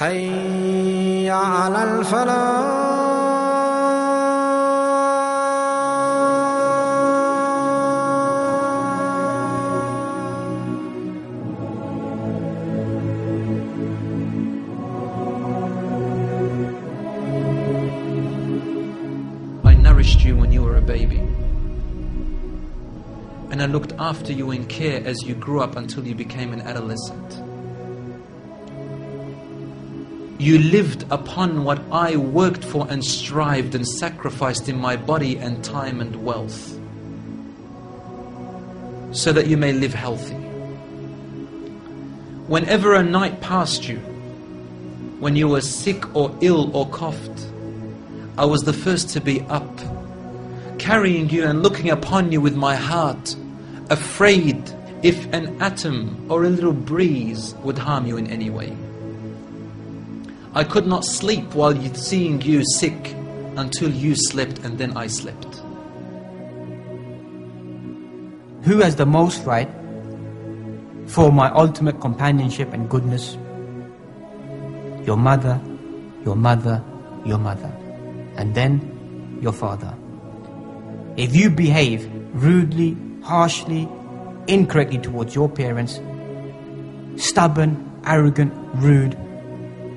حي على الفلاح I nourished you when you were a baby. And I looked after you in care as you grew up until you became an adolescent. You lived upon what I worked for and strived and sacrificed in my body and time and wealth so that you may live healthy. Whenever a night passed you, when you were sick or ill or coughed, I was the first to be up, carrying you and looking upon you with my heart, afraid if an atom or a little breeze would harm you in any way. I could not sleep while seeing you sick until you slept and then I slept. Who has the most right for my ultimate companionship and goodness? Your mother, your mother, your mother, and then your father. If you behave rudely, harshly, incorrectly towards your parents, stubborn, arrogant, rude,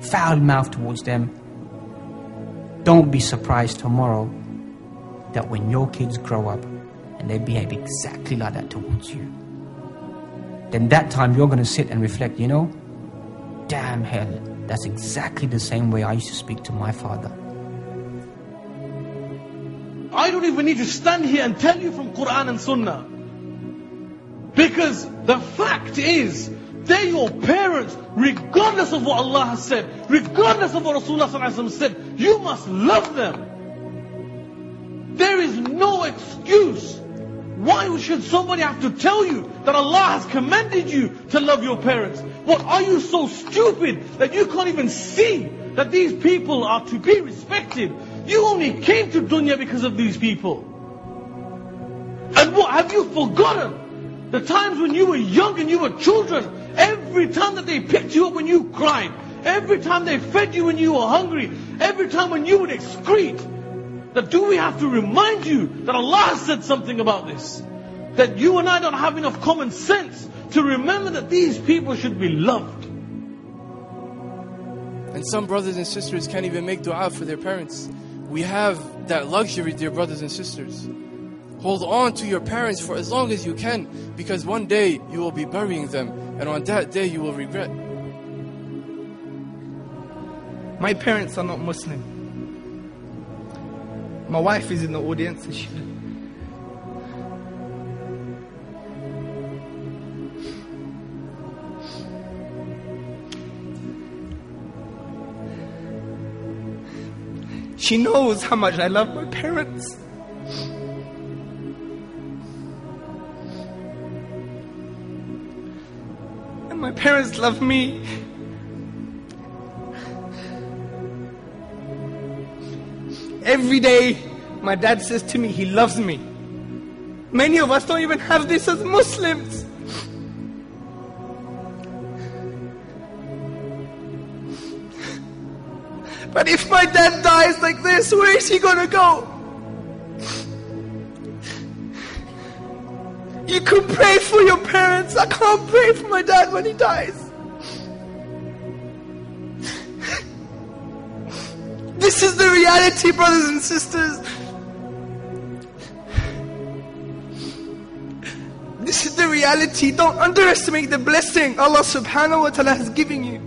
foul mouth towards them, don't be surprised tomorrow that when your kids grow up and they behave exactly like that towards you, then that time you're going to sit and reflect, you know, damn hell, that's exactly the same way I used to speak to my father. I don't even need to stand here and tell you from Quran and Sunnah. Because the fact is, they're your parents, regardless of what Allah has said, regardless of what Rasulullah said, you must love them. There is no excuse. Why should somebody have to tell you that Allah has commanded you to love your parents? What, are you so stupid that you can't even see that these people are to be respected? You only came to dunya because of these people. And what, have you forgotten? The times when you were young and you were children, every time that they picked you up when you cried, every time they fed you when you were hungry, every time when you would excrete, that do we have to remind you that Allah said something about this? That you and I don't have enough common sense to remember that these people should be loved. And some brothers and sisters can't even make dua for their parents. We have that luxury, dear brothers and sisters. Hold on to your parents for as long as you can, because one day you will be burying them, and on that day you will regret. My parents are not Muslim. My wife is in the audience. She, she knows how much I love my parents. Parents love me. Every day, my dad says to me, he loves me. Many of us don't even have this as Muslims. But if my dad dies like this, where is he gonna go? You could pray for your parents. I can't pray for my dad when he dies. This is the reality, brothers and sisters. This is the reality. Don't underestimate the blessing Allah subhanahu wa ta'ala has given you.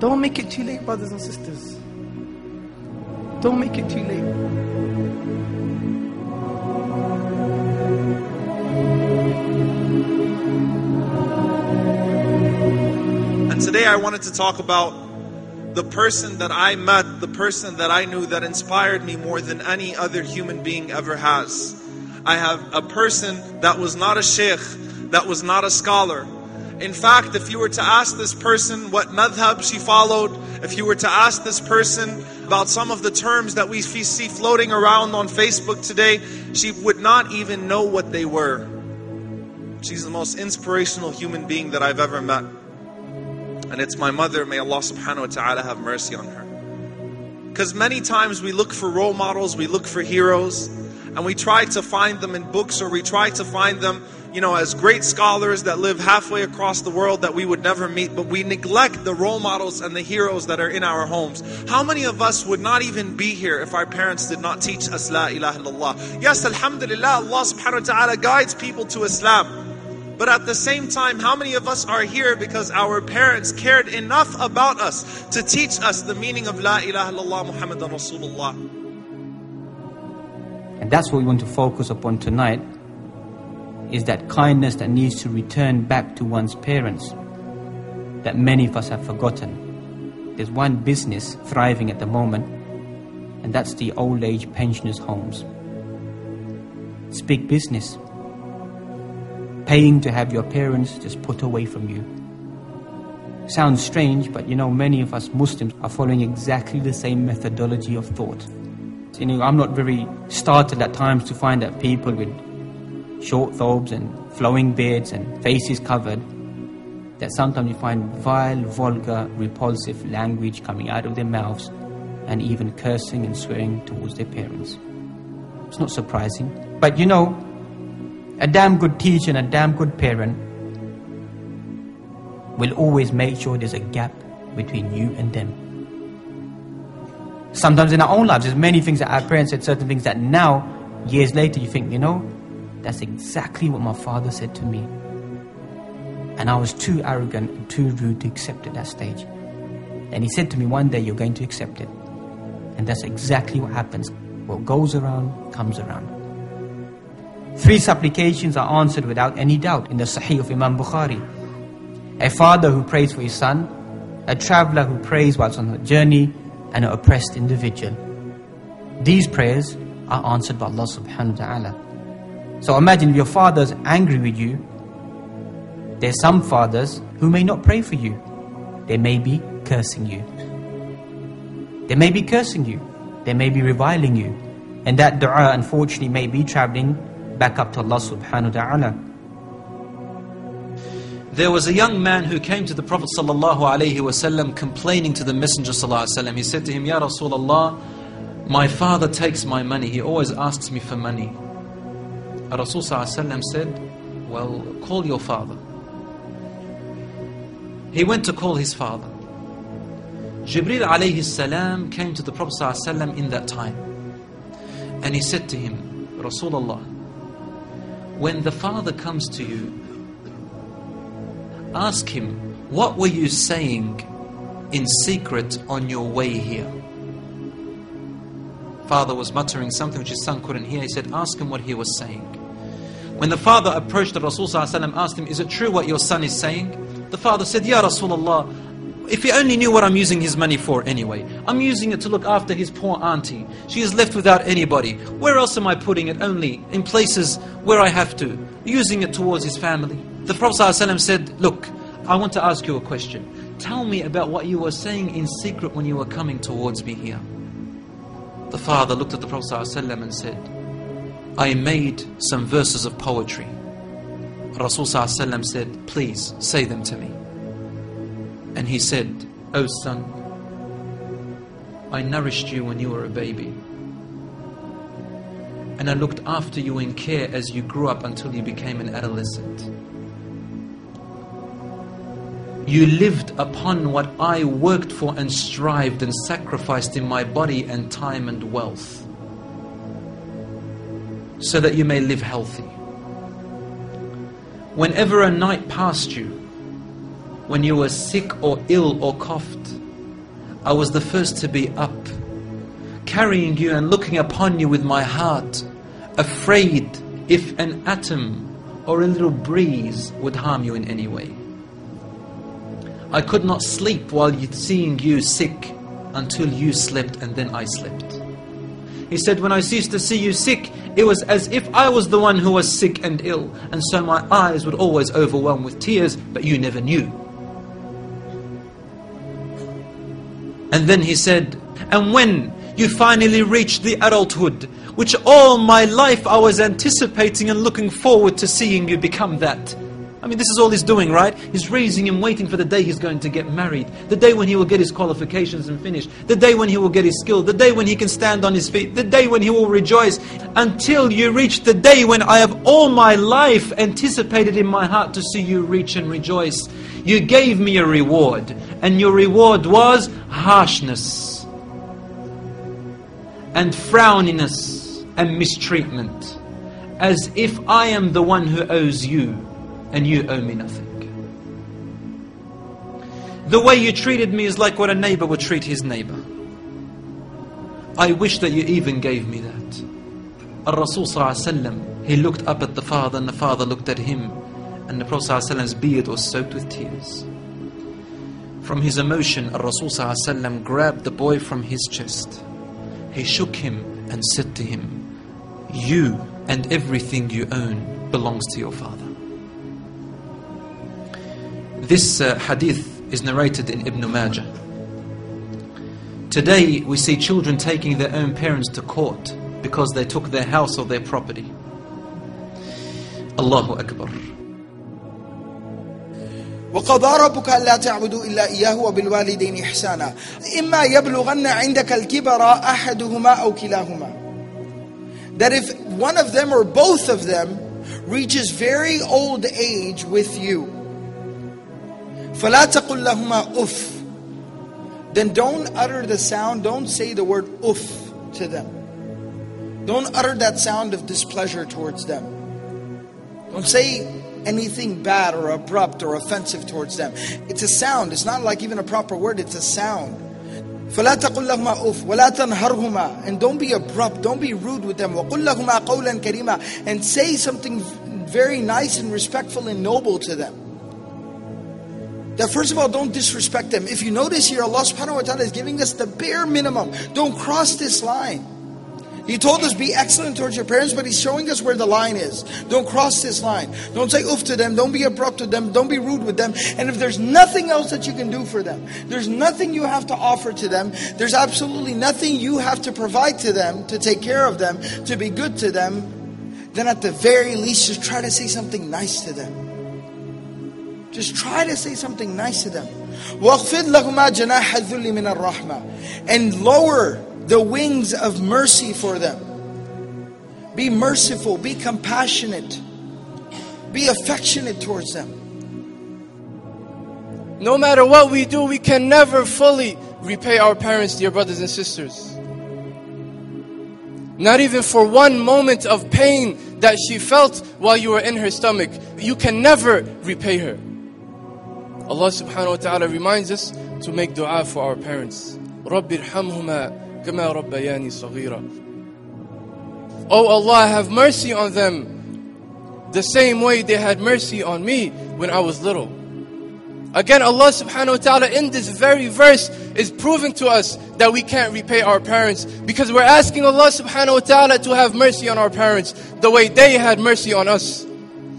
Don't make it too late, brothers and sisters. Don't make it too late. And today I wanted to talk about the person that I met, the person that I knew that inspired me more than any other human being ever has. I have a person that was not a sheikh, that was not a scholar. In fact, if you were to ask this person what madhab she followed, if you were to ask this person about some of the terms that we see floating around on Facebook today, she would not even know what they were. She's the most inspirational human being that I've ever met. And it's my mother. May Allah subhanahu wa ta'ala have mercy on her. Because many times we look for role models, we look for heroes, and we try to find them in books or we try to find them, you know, as great scholars that live halfway across the world that we would never meet, but we neglect the role models and the heroes that are in our homes. How many of us would not even be here if our parents did not teach us La ilaha illallah? Yes, Alhamdulillah, Allah subhanahu wa ta'ala guides people to Islam. But at the same time, how many of us are here because our parents cared enough about us to teach us the meaning of La ilaha illallah Muhammadan Rasulullah? And that's what we want to focus upon tonight is that kindness that needs to return back to one's parents that many of us have forgotten. There's one business thriving at the moment, and that's the old age pensioners' homes. It's big business. Paying to have your parents just put away from you. Sounds strange, but you know, many of us Muslims are following exactly the same methodology of thought. You know, I'm not very startled at times to find that people with short thobes and flowing beards and faces covered, that sometimes you find vile, vulgar, repulsive language coming out of their mouths and even cursing and swearing towards their parents. It's not surprising. But you know, a damn good teacher and a damn good parent will always make sure there's a gap between you and them. Sometimes in our own lives, there's many things that our parents said, certain things that now, years later, you think, you know, that's exactly what my father said to me. And I was too arrogant and too rude to accept at that stage. And he said to me, one day you're going to accept it. And that's exactly what happens. What goes around comes around. Three supplications are answered without any doubt in the Sahih of Imam Bukhari. A father who prays for his son, a traveler who prays whilst on a journey, an oppressed individual. These prayers are answered by Allah subhanahu wa ta'ala. So imagine if your father's angry with you, there's some fathers who may not pray for you. They may be cursing you. They may be cursing you. They may be reviling you. And that dua unfortunately may be traveling back up to Allah subhanahu wa ta'ala. There was a young man who came to the Prophet wasallam complaining to the Messenger wasallam. He said to him, Ya Rasulullah, my father takes my money. He always asks me for money. Rasul sallallahu said, well, call your father. He went to call his father. Jibril alayhi salam came to the Prophet sallallahu in that time. And he said to him, Rasulullah, when the father comes to you, ask him, what were you saying in secret on your way here? Father was muttering something which his son couldn't hear. He said, ask him what he was saying. When the father approached the Rasul asked him, is it true what your son is saying? The father said, Ya Rasulullah, if he only knew what I'm using his money for anyway. I'm using it to look after his poor auntie. She is left without anybody. Where else am I putting it? Only in places where I have to. Using it towards his family. The Prophet ﷺ said, Look, I want to ask you a question. Tell me about what you were saying in secret when you were coming towards me here. The father looked at the Prophet ﷺ and said, I made some verses of poetry. Rasul ﷺ said, Please say them to me. And he said, O oh son, I nourished you when you were a baby. And I looked after you in care as you grew up until you became an adolescent. You lived upon what I worked for and strived and sacrificed in my body and time and wealth so that you may live healthy. Whenever a night passed you, when you were sick or ill or coughed, I was the first to be up, carrying you and looking upon you with my heart, afraid if an atom or a little breeze would harm you in any way. I could not sleep while seeing you sick until you slept and then I slept. He said, when I ceased to see you sick, it was as if I was the one who was sick and ill, and so my eyes would always overwhelm with tears, but you never knew. And then he said, and when you finally reached the adulthood, which all my life I was anticipating and looking forward to seeing you become that. I mean, this is all he's doing, right? He's raising him, waiting for the day he's going to get married, the day when he will get his qualifications and finish, the day when he will get his skill, the day when he can stand on his feet, the day when he will rejoice, until you reach the day when I have all my life anticipated in my heart to see you reach and rejoice. You gave me a reward, and your reward was harshness, and frowniness, and mistreatment, as if I am the one who owes you and you owe me nothing. The way you treated me is like what a neighbor would treat his neighbor. I wish that you even gave me that. Al Rasul he looked up at the father and the father looked at him and the Prophet's beard was soaked with tears. From his emotion, Al Rasul grabbed the boy from his chest. He shook him and said to him, You and everything you own belongs to your father. This uh, hadith is narrated in Ibn Majah. Today we see children taking their own parents to court because they took their house or their property. Allahu Akbar. وقضى ربك ألا تعبدوا إلا إياه وبالوالدين إحسانا إما يبلغن عندك الكبر أحدهما أو كلاهما That if one of them or both of them reaches very old age with you فَلَا تَقُلْ لَهُمَا أُفْ Then don't utter the sound, don't say the word uff to them. Don't utter that sound of displeasure towards them. Don't say anything bad or abrupt or offensive towards them. It's a sound. It's not like even a proper word. It's a sound. فلا تقل لهما أف ولا تنهرهما and don't be abrupt don't be rude with them وقل لهما قولا كريما and say something very nice and respectful and noble to them that first of all, don't disrespect them. If you notice here, Allah subhanahu wa ta'ala is giving us the bare minimum. Don't cross this line. He told us be excellent towards your parents, but He's showing us where the line is. Don't cross this line. Don't say oof to them. Don't be abrupt to them. Don't be rude with them. And if there's nothing else that you can do for them, there's nothing you have to offer to them, there's absolutely nothing you have to provide to them to take care of them, to be good to them, then at the very least, just try to say something nice to them. Just try to say something nice to them. وَقْفِدْ لَهُمَا جَنَاحَهُذُلِ مِنَ الرَّحْمَةِ And lower the wings of mercy for them. Be merciful, be compassionate, be affectionate towards them. No matter what we do, we can never fully repay our parents, dear brothers and sisters. Not even for one moment of pain that she felt while you were in her stomach. You can never repay her. Allah subhanahu wa ta'ala reminds us to make dua for our parents. رَبِّ ارْحَمْهُمَا كَمَا رَبَّيَانِي صَغِيرًا Oh Allah, have mercy on them the same way they had mercy on me when I was little. Again, Allah subhanahu wa ta'ala in this very verse is proving to us that we can't repay our parents because we're asking Allah subhanahu wa ta'ala to have mercy on our parents the way they had mercy on us.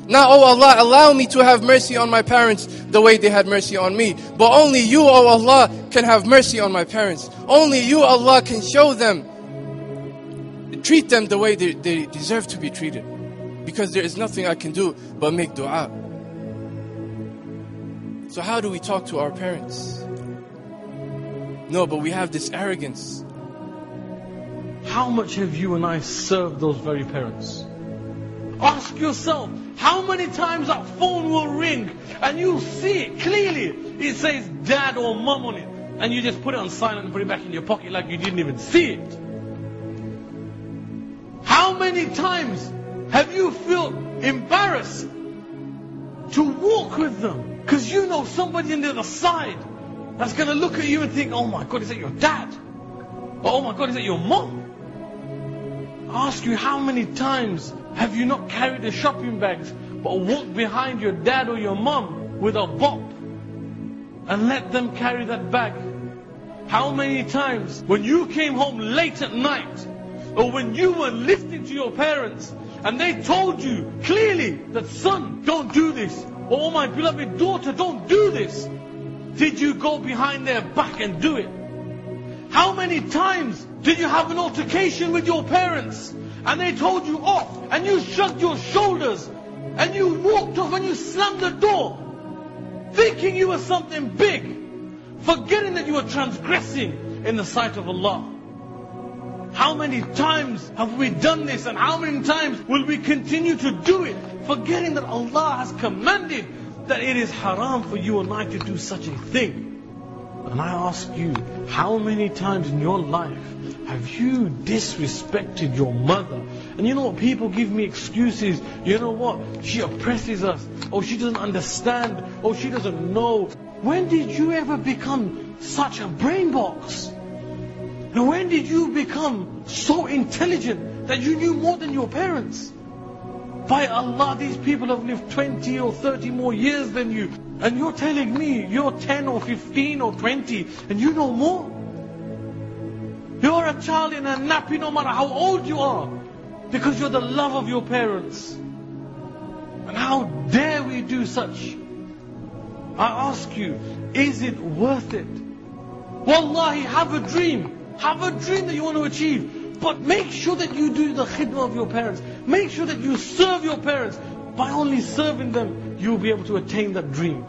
Now, oh Allah, allow me to have mercy on my parents the way they had mercy on me. But only you, oh Allah, can have mercy on my parents. Only you, Allah, can show them, treat them the way they, they deserve to be treated. Because there is nothing I can do but make dua. So, how do we talk to our parents? No, but we have this arrogance. How much have you and I served those very parents? Ask yourself, how many times that phone will ring and you'll see it clearly. It says dad or mom on it. And you just put it on silent and put it back in your pocket like you didn't even see it. How many times have you felt embarrassed to walk with them? Because you know somebody on the other side that's going to look at you and think, oh my God, is that your dad? Or, oh my God, is that your mom? Ask you, how many times have you not carried the shopping bags but walked behind your dad or your mom with a bop and let them carry that bag? How many times when you came home late at night or when you were listening to your parents and they told you clearly that son, don't do this. Or oh my beloved daughter, don't do this. Did you go behind their back and do it? How many times did you have an altercation with your parents and they told you off, and you shrugged your shoulders, and you walked off and you slammed the door, thinking you were something big, forgetting that you were transgressing in the sight of Allah. How many times have we done this and how many times will we continue to do it, forgetting that Allah has commanded that it is haram for you and I to do such a thing. And I ask you, how many times in your life have you disrespected your mother? And you know what? People give me excuses. You know what? She oppresses us. Oh, she doesn't understand. Oh, she doesn't know. When did you ever become such a brain box? And when did you become so intelligent that you knew more than your parents? By Allah, these people have lived 20 or 30 more years than you. And you're telling me you're 10 or 15 or 20 and you know more? You're a child in a nappy no matter how old you are. Because you're the love of your parents. And how dare we do such? I ask you, is it worth it? Wallahi, have a dream. Have a dream that you want to achieve. But make sure that you do the khidmah of your parents. Make sure that you serve your parents. By only serving them, you'll be able to attain that dream.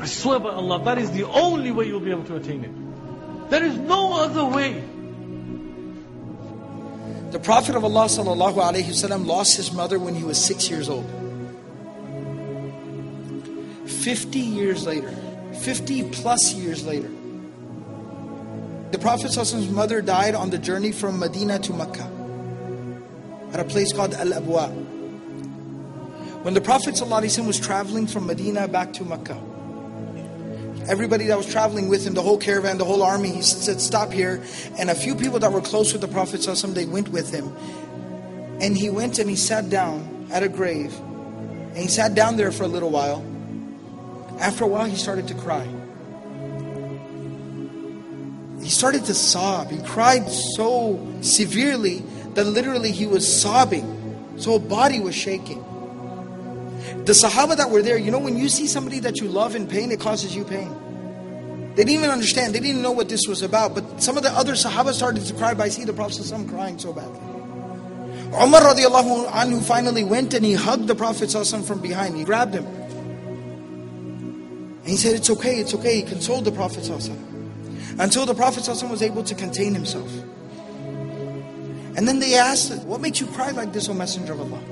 I swear by Allah, that is the only way you'll be able to attain it. There is no other way. The Prophet of Allah sallallahu lost his mother when he was six years old. 50 years later, 50 plus years later, the Prophet Prophet's mother died on the journey from Medina to Mecca at a place called Al Abwa. When the Prophet ﷺ was traveling from Medina back to Mecca, everybody that was traveling with him, the whole caravan, the whole army, he said, Stop here. And a few people that were close with the Prophet, they went with him. And he went and he sat down at a grave. And he sat down there for a little while. After a while, he started to cry. He started to sob. He cried so severely that literally he was sobbing. So his body was shaking. The Sahaba that were there, you know, when you see somebody that you love in pain, it causes you pain. They didn't even understand. They didn't know what this was about. But some of the other Sahaba started to cry by see the Prophet crying so badly. Umar radiallahu anhu finally went and he hugged the Prophet from behind. He grabbed him. And he said, It's okay, it's okay. He consoled the Prophet until the Prophet was able to contain himself. And then they asked, What makes you cry like this, O Messenger of Allah?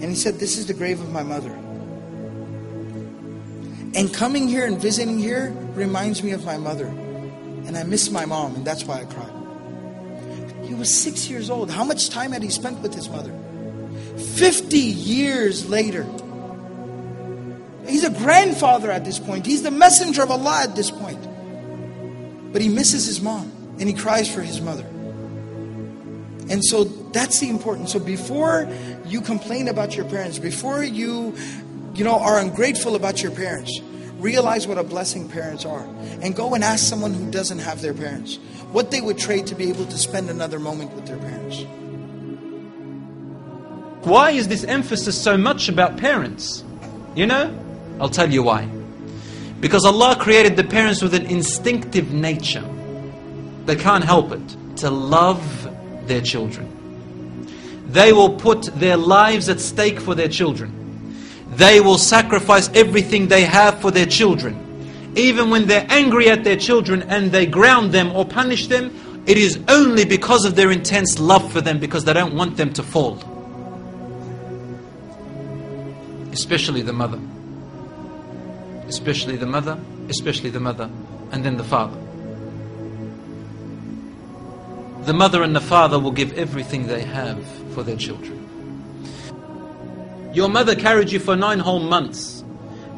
And he said, This is the grave of my mother. And coming here and visiting here reminds me of my mother. And I miss my mom, and that's why I cry. He was six years old. How much time had he spent with his mother? 50 years later. He's a grandfather at this point. He's the messenger of Allah at this point. But he misses his mom and he cries for his mother. And so that's the important. So before you complain about your parents, before you, you know, are ungrateful about your parents, realize what a blessing parents are. And go and ask someone who doesn't have their parents what they would trade to be able to spend another moment with their parents. Why is this emphasis so much about parents? You know? I'll tell you why. Because Allah created the parents with an instinctive nature. They can't help it to love their children. They will put their lives at stake for their children. They will sacrifice everything they have for their children. Even when they're angry at their children and they ground them or punish them, it is only because of their intense love for them because they don't want them to fall. Especially the mother. Especially the mother, especially the mother, and then the father the mother and the father will give everything they have for their children. Your mother carried you for nine whole months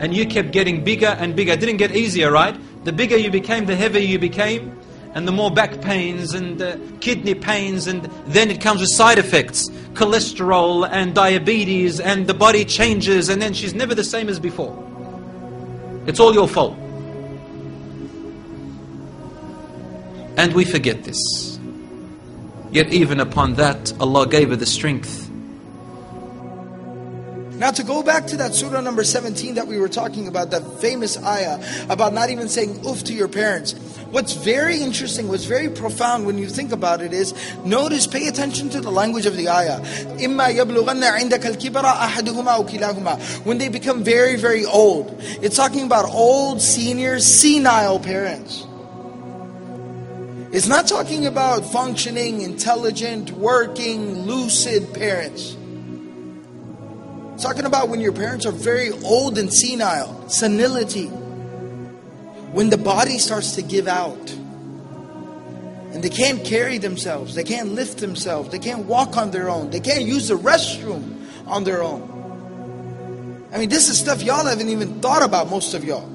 and you kept getting bigger and bigger. It didn't get easier, right? The bigger you became, the heavier you became, and the more back pains and uh, kidney pains, and then it comes with side effects cholesterol and diabetes, and the body changes, and then she's never the same as before. It's all your fault. And we forget this. Yet even upon that, Allah gave her the strength. Now, to go back to that surah number 17 that we were talking about, that famous ayah about not even saying oof to your parents. What's very interesting, what's very profound when you think about it is notice, pay attention to the language of the ayah. When they become very, very old, it's talking about old, senior, senile parents. It's not talking about functioning, intelligent, working, lucid parents. It's talking about when your parents are very old and senile, senility. When the body starts to give out. And they can't carry themselves, they can't lift themselves, they can't walk on their own, they can't use the restroom on their own. I mean, this is stuff y'all haven't even thought about, most of y'all.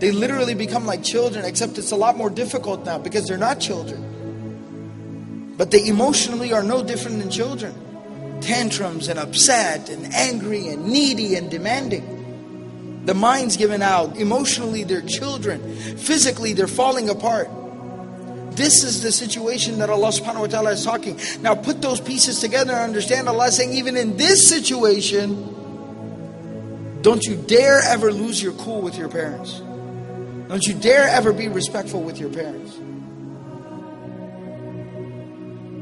They literally become like children, except it's a lot more difficult now because they're not children. But they emotionally are no different than children tantrums and upset and angry and needy and demanding. The mind's given out. Emotionally, they're children. Physically, they're falling apart. This is the situation that Allah subhanahu wa ta'ala is talking. Now put those pieces together and understand Allah saying, even in this situation, don't you dare ever lose your cool with your parents. Don't you dare ever be respectful with your parents.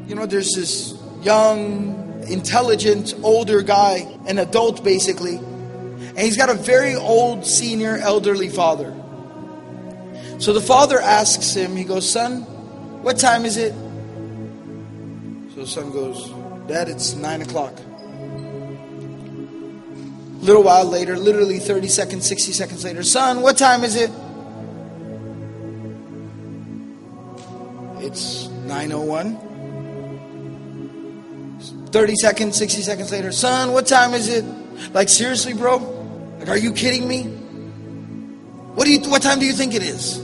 You know, there's this young, intelligent, older guy, an adult basically, and he's got a very old, senior, elderly father. So the father asks him, he goes, Son, what time is it? So the son goes, Dad, it's nine o'clock. A little while later, literally 30 seconds, 60 seconds later, Son, what time is it? It's 901. 30 seconds, 60 seconds later, son, what time is it? Like, seriously, bro? Like, are you kidding me? What do you, what time do you think it is?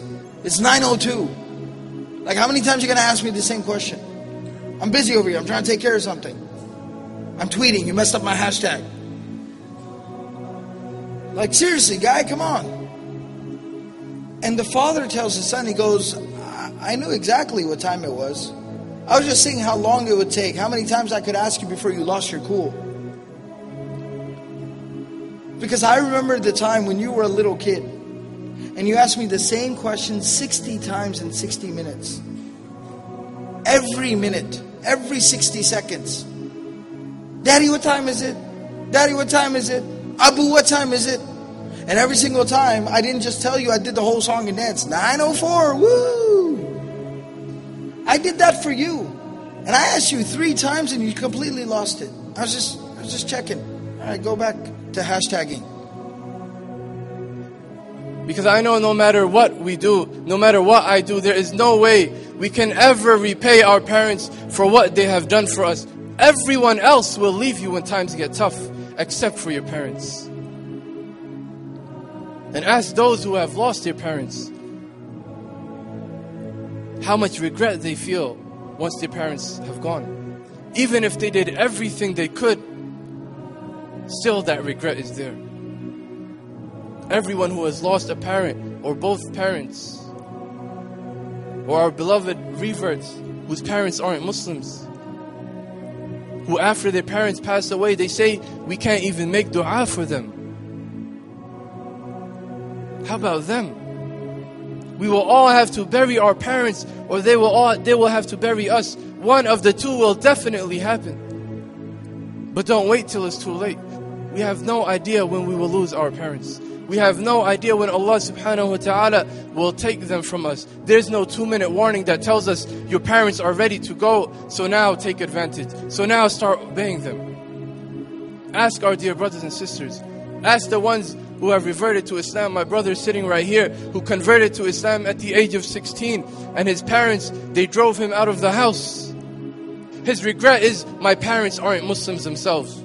It's 9.02. Like, how many times are you going to ask me the same question? I'm busy over here. I'm trying to take care of something. I'm tweeting. You messed up my hashtag. Like, seriously, guy, come on. And the father tells his son, he goes, I knew exactly what time it was. I was just seeing how long it would take, how many times I could ask you before you lost your cool. Because I remember the time when you were a little kid and you asked me the same question 60 times in 60 minutes. Every minute, every 60 seconds. Daddy, what time is it? Daddy, what time is it? Abu, what time is it? And every single time, I didn't just tell you, I did the whole song and dance. 904, woo! I did that for you. And I asked you three times and you completely lost it. I was just I was just checking. All right, go back to hashtagging. Because I know no matter what we do, no matter what I do, there is no way we can ever repay our parents for what they have done for us. Everyone else will leave you when times get tough, except for your parents. And ask those who have lost their parents how much regret they feel once their parents have gone. Even if they did everything they could, still that regret is there. Everyone who has lost a parent or both parents, or our beloved reverts whose parents aren't Muslims, who after their parents pass away, they say, We can't even make dua for them. How about them? We will all have to bury our parents, or they will all they will have to bury us. One of the two will definitely happen. But don't wait till it's too late. We have no idea when we will lose our parents. We have no idea when Allah subhanahu wa ta'ala will take them from us. There's no two minute warning that tells us your parents are ready to go, so now take advantage. So now start obeying them. Ask our dear brothers and sisters. Ask the ones who have reverted to Islam. My brother is sitting right here who converted to Islam at the age of 16 and his parents, they drove him out of the house. His regret is, my parents aren't Muslims themselves.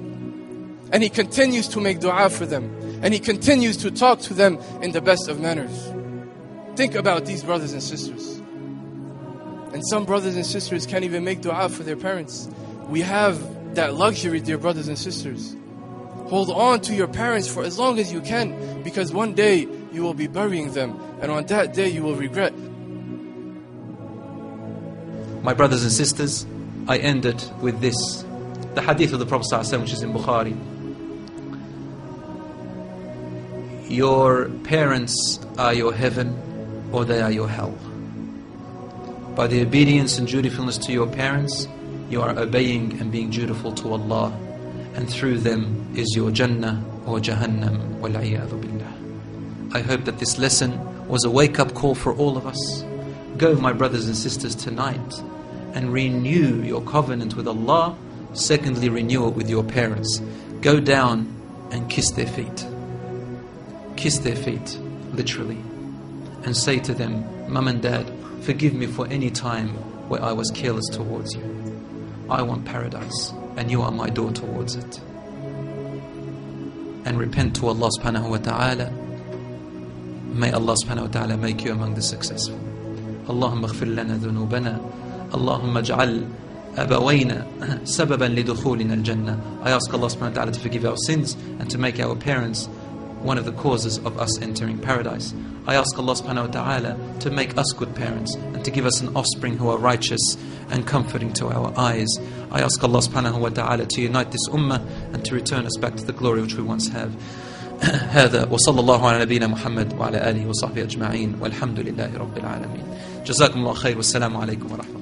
And he continues to make dua for them. And he continues to talk to them in the best of manners. Think about these brothers and sisters. And some brothers and sisters can't even make dua for their parents. We have that luxury, dear brothers and sisters. Hold on to your parents for as long as you can because one day you will be burying them and on that day you will regret. My brothers and sisters, I ended with this. The hadith of the Prophet ﷺ, which is in Bukhari. your parents are your heaven or they are your hell. By the obedience and dutifulness to your parents, you are obeying and being dutiful to Allah, and through them is your Jannah or Jahannam. Billah. I hope that this lesson was a wake up call for all of us. Go, my brothers and sisters, tonight and renew your covenant with Allah. Secondly, renew it with your parents. Go down and kiss their feet. Kiss their feet, literally. And say to them, Mum and Dad, forgive me for any time where I was careless towards you. I want paradise, and you are my door towards it. And repent to Allah subhanahu wa ta'ala. May Allah subhanahu wa ta'ala make you among the successful. اللهم اغفر لنا ذنوبنا اللهم اجعل أبوينا سببا لدخولنا الجنة I ask Allah subhanahu wa ta'ala to forgive our sins and to make our parents one of the causes of us entering paradise. I ask Allah subhanahu wa ta'ala to make us good parents and to give us an offspring who are righteous and comforting to our eyes. I ask Allah subhanahu wa ta'ala to unite this ummah and to return us back to the glory which we once have. هذا وصلى الله على نبينا محمد وعلى آله وصحبه أجمعين والحمد لله رب العالمين جزاكم الله خير والسلام عليكم ورحمة الله